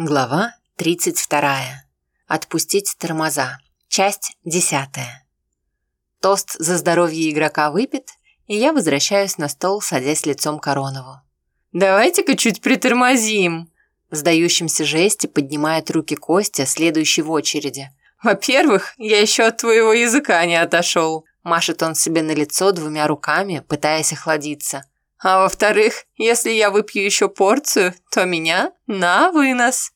Глава 32. Отпустить тормоза. Часть 10. Тост за здоровье игрока выпит, и я возвращаюсь на стол, садясь лицом к Аронову. «Давайте-ка чуть притормозим!» В сдающемся жесте поднимает руки Костя, следующий в очереди. «Во-первых, я еще от твоего языка не отошел!» Машет он себе на лицо двумя руками, пытаясь охладиться. А во-вторых, если я выпью еще порцию, то меня на вынос.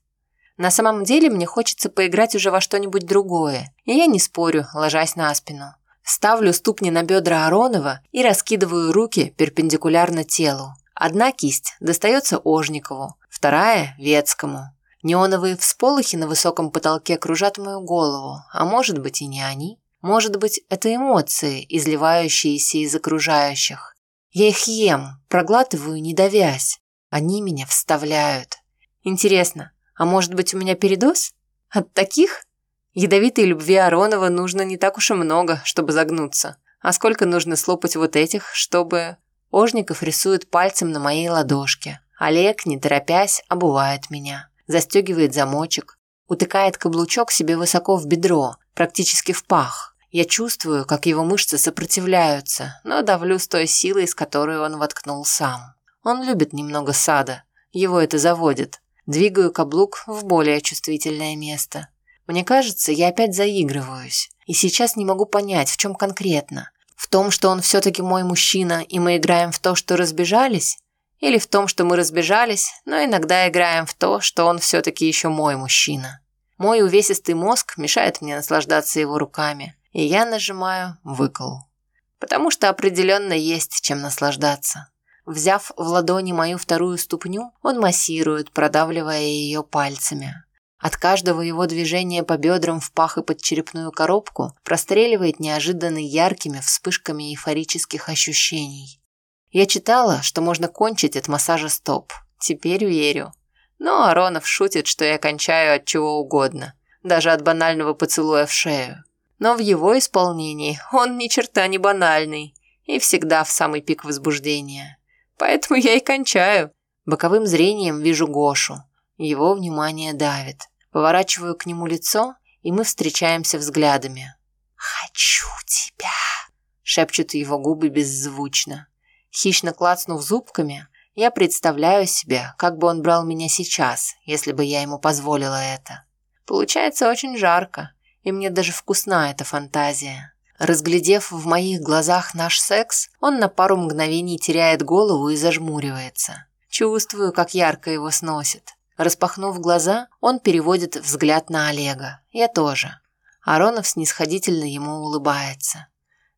На самом деле мне хочется поиграть уже во что-нибудь другое, и я не спорю, ложась на спину. Ставлю ступни на бедра Аронова и раскидываю руки перпендикулярно телу. Одна кисть достается Ожникову, вторая – Ветскому. Неоновые всполохи на высоком потолке кружат мою голову, а может быть и не они. Может быть, это эмоции, изливающиеся из окружающих. Я их ем, проглатываю, не давясь. Они меня вставляют. Интересно, а может быть у меня передоз? От таких? Ядовитой любви Аронова нужно не так уж и много, чтобы загнуться. А сколько нужно слопать вот этих, чтобы... Ожников рисует пальцем на моей ладошке. Олег, не торопясь, обувает меня. Застегивает замочек. Утыкает каблучок себе высоко в бедро, практически в пах. Я чувствую, как его мышцы сопротивляются, но давлю с той силой, с которой он воткнул сам. Он любит немного сада, его это заводит. Двигаю каблук в более чувствительное место. Мне кажется, я опять заигрываюсь, и сейчас не могу понять, в чем конкретно. В том, что он все-таки мой мужчина, и мы играем в то, что разбежались? Или в том, что мы разбежались, но иногда играем в то, что он все-таки еще мой мужчина? Мой увесистый мозг мешает мне наслаждаться его руками и я нажимаю «выкол». Потому что определенно есть чем наслаждаться. Взяв в ладони мою вторую ступню, он массирует, продавливая ее пальцами. От каждого его движения по бедрам в пах и под черепную коробку простреливает неожиданно яркими вспышками эйфорических ощущений. Я читала, что можно кончить от массажа стоп. Теперь верю. Но Аронов шутит, что я кончаю от чего угодно, даже от банального поцелуя в шею но в его исполнении он ни черта не банальный и всегда в самый пик возбуждения. Поэтому я и кончаю. Боковым зрением вижу Гошу. Его внимание давит. Поворачиваю к нему лицо, и мы встречаемся взглядами. «Хочу тебя!» – шепчут его губы беззвучно. Хищно клацнув зубками, я представляю себе, как бы он брал меня сейчас, если бы я ему позволила это. Получается очень жарко, и мне даже вкусна эта фантазия. Разглядев в моих глазах наш секс, он на пару мгновений теряет голову и зажмуривается. Чувствую, как ярко его сносит. Распахнув глаза, он переводит взгляд на Олега. Я тоже. Аронов снисходительно ему улыбается.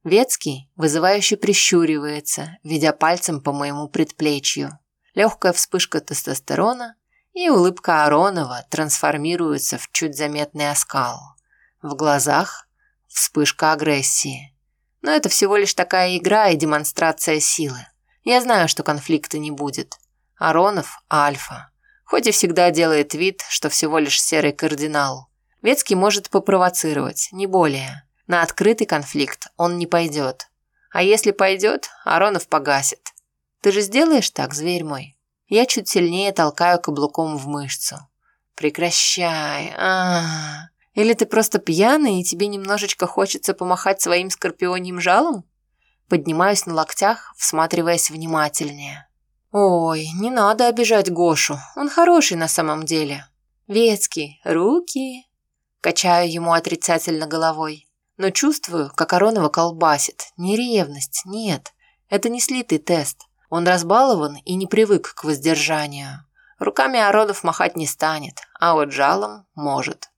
Ветский вызывающе прищуривается, ведя пальцем по моему предплечью. Легкая вспышка тестостерона, и улыбка Аронова трансформируется в чуть заметный оскал. В глазах вспышка агрессии. Но это всего лишь такая игра и демонстрация силы. Я знаю, что конфликта не будет. Аронов – альфа. Хоть и всегда делает вид, что всего лишь серый кардинал. Ветский может попровоцировать, не более. На открытый конфликт он не пойдет. А если пойдет, Аронов погасит. Ты же сделаешь так, зверь мой? Я чуть сильнее толкаю каблуком в мышцу. Прекращай. А, -а, -а. Или ты просто пьяный, и тебе немножечко хочется помахать своим скорпионьим жалом? Поднимаюсь на локтях, всматриваясь внимательнее. Ой, не надо обижать Гошу, он хороший на самом деле. Ветский, руки. Качаю ему отрицательно головой. Но чувствую, как Аронова колбасит. Не ревность, нет. Это не слитый тест. Он разбалован и не привык к воздержанию. Руками Аронов махать не станет, а вот жалом может.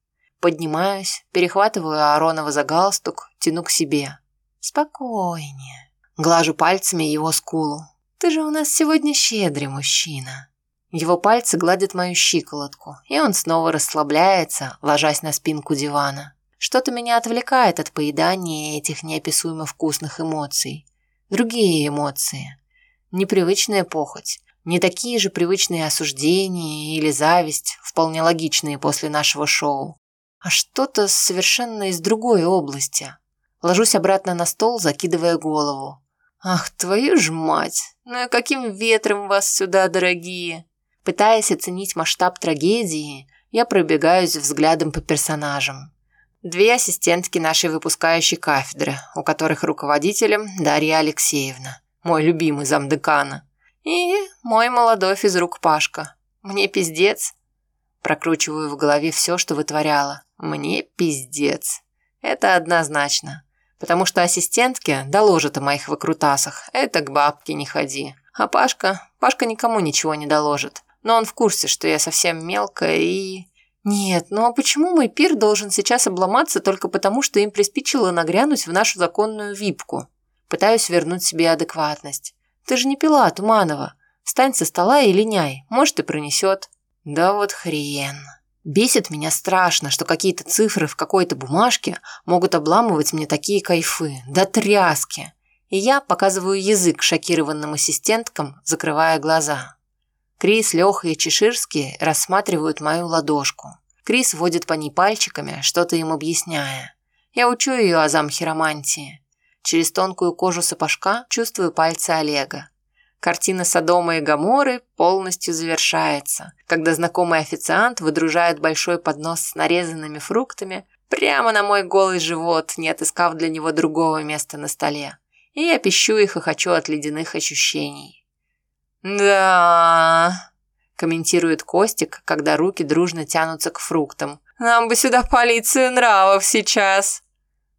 Поднимаюсь, перехватываю Аронова за галстук, тяну к себе. Спокойнее. Глажу пальцами его скулу. Ты же у нас сегодня щедрый мужчина. Его пальцы гладят мою щиколотку, и он снова расслабляется, ложась на спинку дивана. Что-то меня отвлекает от поедания этих неописуемо вкусных эмоций. Другие эмоции. Непривычная похоть. Не такие же привычные осуждения или зависть, вполне логичные после нашего шоу а что-то совершенно из другой области. Ложусь обратно на стол, закидывая голову. «Ах, твою ж мать! Ну и каким ветром вас сюда, дорогие?» Пытаясь оценить масштаб трагедии, Я пробегаюсь взглядом по персонажам. Две ассистентки нашей выпускающей кафедры, у которых руководителем Дарья Алексеевна, мой любимый замдекана. И мой молодой физрук Пашка. Мне пиздец. Прокручиваю в голове все, что вытворяла. Мне пиздец. Это однозначно. Потому что ассистентки доложат о моих выкрутасах. Это к бабке не ходи. А Пашка... Пашка никому ничего не доложит. Но он в курсе, что я совсем мелкая и... Нет, ну а почему мой пир должен сейчас обломаться только потому, что им приспичило нагрянуть в нашу законную випку? Пытаюсь вернуть себе адекватность. Ты же не пила, Туманова. Встань со стола и линяй, может и пронесет. Да вот хрен. Бесит меня страшно, что какие-то цифры в какой-то бумажке могут обламывать мне такие кайфы. Да тряски. И я показываю язык шокированным ассистенткам, закрывая глаза. Крис, Леха и Чеширский рассматривают мою ладошку. Крис водит по ней пальчиками, что-то им объясняя. Я учу ее азам хиромантии. Через тонкую кожу сапожка чувствую пальцы Олега. Картина Содома и Гаморы полностью завершается, когда знакомый официант выдружает большой поднос с нарезанными фруктами прямо на мой голый живот, не отыскав для него другого места на столе. И я пищу и хохочу от ледяных ощущений. «Да...» – комментирует Костик, когда руки дружно тянутся к фруктам. «Нам бы сюда полицию нравов сейчас!»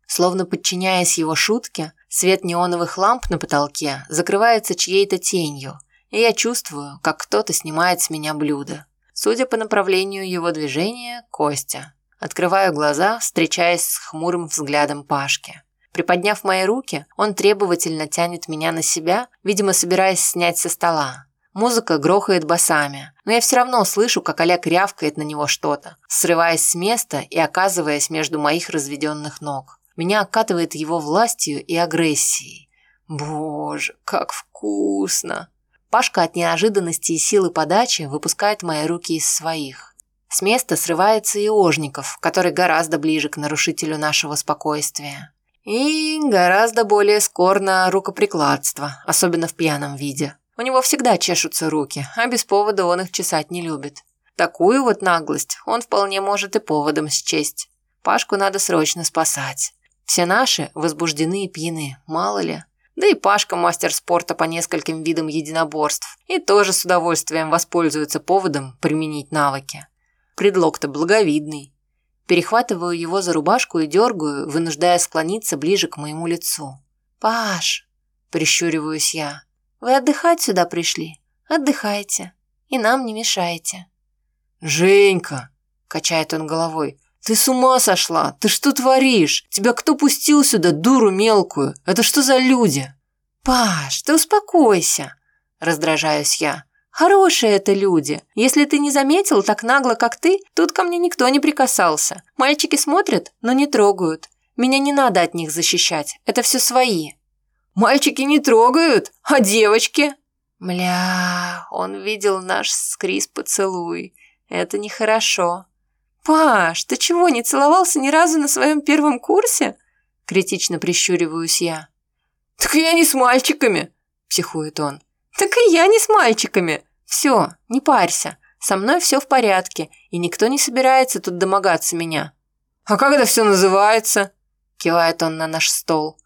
Словно подчиняясь его шутке, свет неоновых ламп на потолке закрывается чьей-то тенью, и я чувствую, как кто-то снимает с меня блюдо. Судя по направлению его движения, Костя. Открываю глаза, встречаясь с хмурым взглядом Пашки. Приподняв мои руки, он требовательно тянет меня на себя, видимо, собираясь снять со стола. Музыка грохает басами, но я все равно слышу, как Олег рявкает на него что-то, срываясь с места и оказываясь между моих разведенных ног. Меня окатывает его властью и агрессией. Боже, как вкусно! Пашка от неожиданности и силы подачи выпускает мои руки из своих. С места срывается и Ожников, который гораздо ближе к нарушителю нашего спокойствия. И гораздо более скор на рукоприкладство, особенно в пьяном виде. У него всегда чешутся руки, а без повода он их чесать не любит. Такую вот наглость он вполне может и поводом счесть. Пашку надо срочно спасать. Все наши возбуждены и пьяны, мало ли. Да и Пашка мастер спорта по нескольким видам единоборств и тоже с удовольствием воспользуется поводом применить навыки. Предлог-то благовидный. Перехватываю его за рубашку и дергаю, вынуждая склониться ближе к моему лицу. «Паш!» – прищуриваюсь я. «Вы отдыхать сюда пришли? Отдыхайте. И нам не мешайте». «Женька!» – качает он головой. «Ты с ума сошла? Ты что творишь? Тебя кто пустил сюда, дуру мелкую? Это что за люди?» «Паш, ты успокойся!» – раздражаюсь я. Хорошие это люди. Если ты не заметил, так нагло, как ты, тут ко мне никто не прикасался. Мальчики смотрят, но не трогают. Меня не надо от них защищать. Это все свои. Мальчики не трогают, а девочки? Мля, он видел наш с Крис поцелуй. Это нехорошо. Паш, ты чего, не целовался ни разу на своем первом курсе? Критично прищуриваюсь я. Так я не с мальчиками, психует он. Так и я не с мальчиками. «Все, не парься, со мной все в порядке, и никто не собирается тут домогаться меня». «А как это все называется?» – кивает он на наш стол.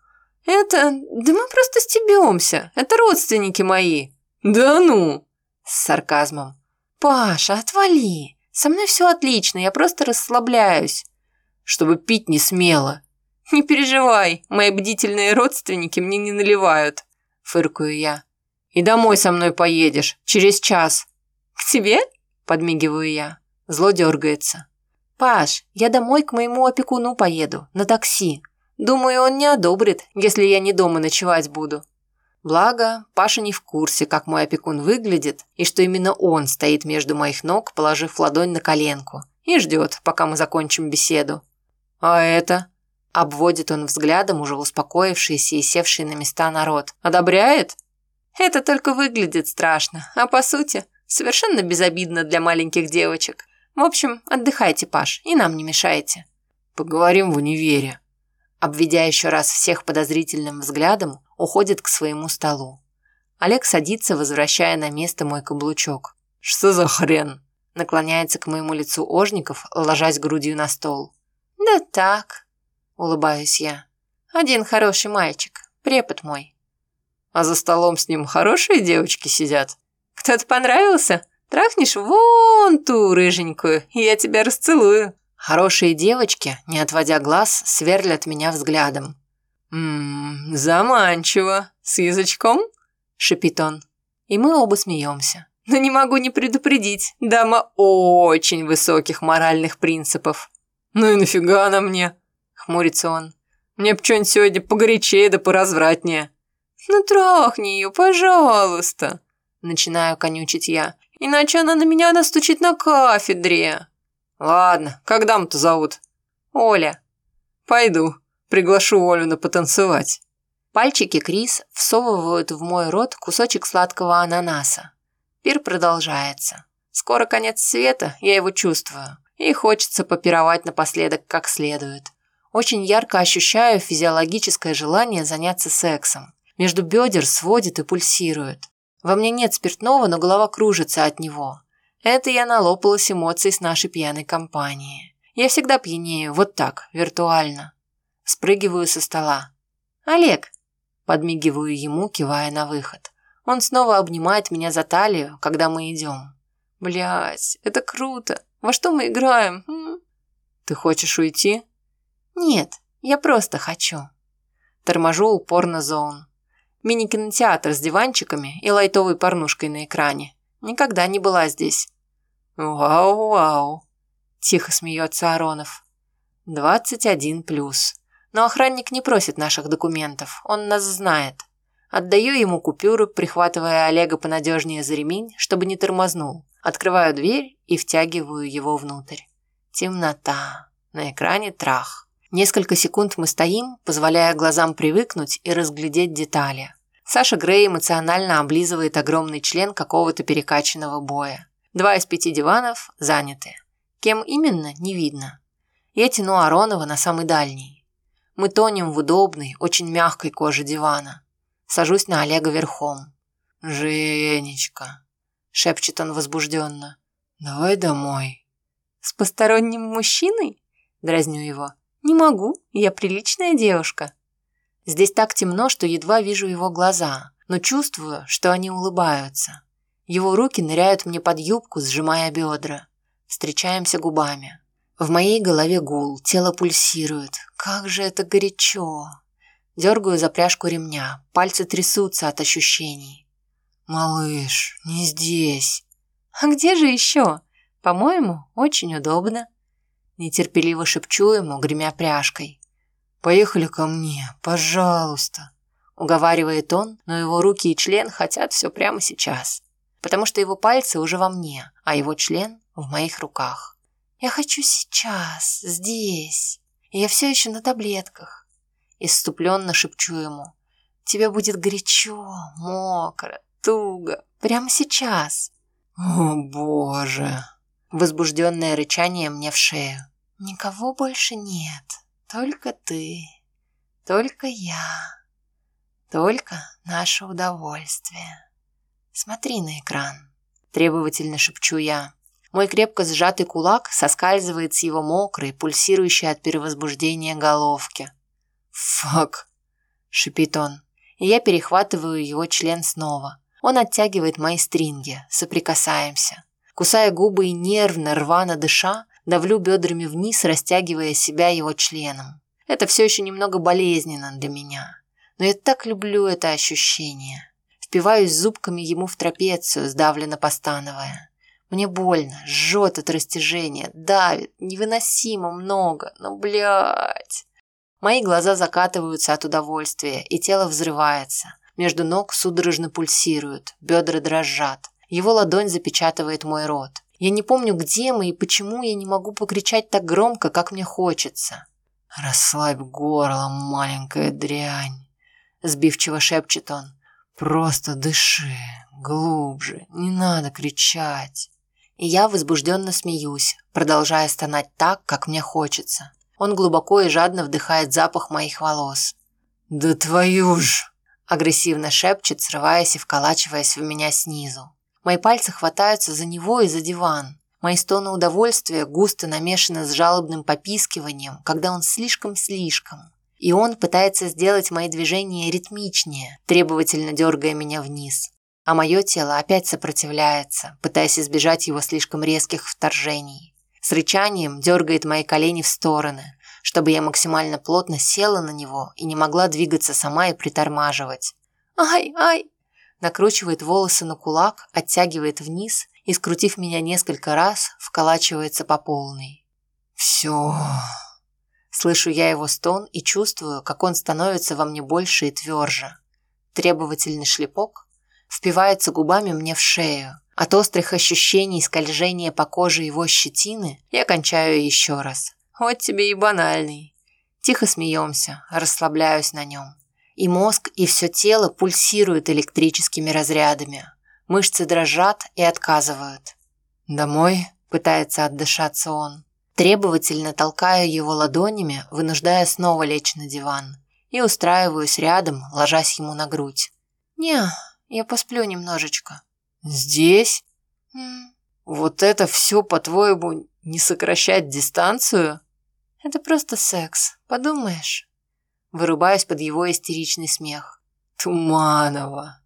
«Это... да мы просто стебемся, это родственники мои». «Да ну!» – с сарказмом. «Паша, отвали, со мной все отлично, я просто расслабляюсь». «Чтобы пить не смело». «Не переживай, мои бдительные родственники мне не наливают», – фыркаю я. И домой со мной поедешь. Через час». «К тебе?» – подмигиваю я. Зло дергается. «Паш, я домой к моему опекуну поеду, на такси. Думаю, он не одобрит, если я не дома ночевать буду». Благо, Паша не в курсе, как мой опекун выглядит, и что именно он стоит между моих ног, положив ладонь на коленку, и ждет, пока мы закончим беседу. «А это?» – обводит он взглядом уже успокоившийся и севший на места народ. «Одобряет?» Это только выглядит страшно, а по сути совершенно безобидно для маленьких девочек. В общем, отдыхайте, Паш, и нам не мешайте. Поговорим в универе. Обведя еще раз всех подозрительным взглядом, уходит к своему столу. Олег садится, возвращая на место мой каблучок. «Что за хрен?» Наклоняется к моему лицу Ожников, ложась грудью на стол. «Да так», – улыбаюсь я. «Один хороший мальчик, препод мой». «А за столом с ним хорошие девочки сидят?» «Кто-то понравился? Трахнешь вон ту рыженькую, и я тебя расцелую». Хорошие девочки, не отводя глаз, сверлят меня взглядом. «Ммм, заманчиво. С язычком?» – шипит он. И мы оба смеемся. Но не могу не предупредить, дама очень высоких моральных принципов. «Ну и нафига она мне?» – хмурится он. «Мне б что-нибудь сегодня погорячее да поразвратнее». «Ну трахни ее, пожалуйста!» – начинаю конючить я. «Иначе она на меня настучит на кафедре!» Ладно, как даму-то зовут? Оля. Пойду, приглашу Олю на потанцевать. Пальчики Крис всовывают в мой рот кусочек сладкого ананаса. Пир продолжается. Скоро конец света, я его чувствую. И хочется попировать напоследок как следует. Очень ярко ощущаю физиологическое желание заняться сексом. Между бедер сводит и пульсирует. Во мне нет спиртного, но голова кружится от него. Это я налопалась эмоций с нашей пьяной компании. Я всегда пьянею, вот так, виртуально. Спрыгиваю со стола. «Олег!» Подмигиваю ему, кивая на выход. Он снова обнимает меня за талию, когда мы идем. Блять, это круто. Во что мы играем? М? Ты хочешь уйти? Нет, я просто хочу. Торможу упорно зоун. Мини-кинотеатр с диванчиками и лайтовой порнушкой на экране. Никогда не была здесь. «Вау-вау!» – тихо смеется Аронов. «Двадцать один плюс. Но охранник не просит наших документов, он нас знает. Отдаю ему купюру, прихватывая Олега понадежнее за ремень, чтобы не тормознул. Открываю дверь и втягиваю его внутрь. Темнота. На экране трах. Несколько секунд мы стоим, позволяя глазам привыкнуть и разглядеть детали. Саша Грей эмоционально облизывает огромный член какого-то перекачанного боя. Два из пяти диванов заняты. Кем именно, не видно. Я тяну Аронова на самый дальний. Мы тонем в удобной, очень мягкой коже дивана. Сажусь на Олега верхом. «Женечка», – шепчет он возбужденно, – «давай домой». «С посторонним мужчиной?» – дразню его. «Не могу, я приличная девушка». Здесь так темно, что едва вижу его глаза, но чувствую, что они улыбаются. Его руки ныряют мне под юбку, сжимая бедра. Встречаемся губами. В моей голове гул, тело пульсирует. Как же это горячо. Дергаю за пряжку ремня, пальцы трясутся от ощущений. «Малыш, не здесь». «А где же еще? По-моему, очень удобно». Нетерпеливо шепчу ему, гремя пряжкой. «Поехали ко мне, пожалуйста», – уговаривает он, но его руки и член хотят все прямо сейчас, потому что его пальцы уже во мне, а его член в моих руках. «Я хочу сейчас, здесь, я все еще на таблетках», – исступленно шепчу ему. «Тебе будет горячо, мокро, туго, прямо сейчас». «О, боже!» Возбужденное рычание мне в шею. «Никого больше нет». Только ты, только я, только наше удовольствие. Смотри на экран, требовательно шепчу я. Мой крепко сжатый кулак соскальзывает с его мокрой, пульсирующей от перевозбуждения головки. «Фак!» – шипит он, и я перехватываю его член снова. Он оттягивает мои стринги, соприкасаемся. Кусая губы и нервно, рвано дыша, давлю бедрами вниз, растягивая себя его членом. Это все еще немного болезненно для меня. Но я так люблю это ощущение. Впиваюсь зубками ему в трапецию, сдавленно постановая. Мне больно, жжет от растяжения, давит, невыносимо много, но, блядь. Мои глаза закатываются от удовольствия, и тело взрывается. Между ног судорожно пульсируют, бедра дрожат. Его ладонь запечатывает мой рот. Я не помню, где мы и почему я не могу покричать так громко, как мне хочется. «Расслабь горло, маленькая дрянь», – сбивчиво шепчет он. «Просто дыши, глубже, не надо кричать». И я возбужденно смеюсь, продолжая стонать так, как мне хочется. Он глубоко и жадно вдыхает запах моих волос. «Да твою ж!» – агрессивно шепчет, срываясь и вколачиваясь в меня снизу. Мои пальцы хватаются за него и за диван. Мои стоны удовольствия густо намешаны с жалобным попискиванием, когда он слишком-слишком. И он пытается сделать мои движения ритмичнее, требовательно дергая меня вниз. А мое тело опять сопротивляется, пытаясь избежать его слишком резких вторжений. С рычанием дергает мои колени в стороны, чтобы я максимально плотно села на него и не могла двигаться сама и притормаживать. «Ай, ай!» Накручивает волосы на кулак, оттягивает вниз и, скрутив меня несколько раз, вколачивается по полной. «Все...» Слышу я его стон и чувствую, как он становится во мне больше и тверже. Требовательный шлепок впивается губами мне в шею. От острых ощущений скольжения по коже его щетины я кончаю еще раз. Вот тебе и банальный. Тихо смеемся, расслабляюсь на нем. И мозг, и все тело пульсируют электрическими разрядами. Мышцы дрожат и отказывают. «Домой?» – пытается отдышаться он. Требовательно толкаю его ладонями, вынуждая снова лечь на диван. И устраиваюсь рядом, ложась ему на грудь. «Не, я посплю немножечко». «Здесь? М Вот это все, по-твоему, не сокращать дистанцию?» «Это просто секс, подумаешь?» Вырубаюсь под его истеричный смех. «Туманова!»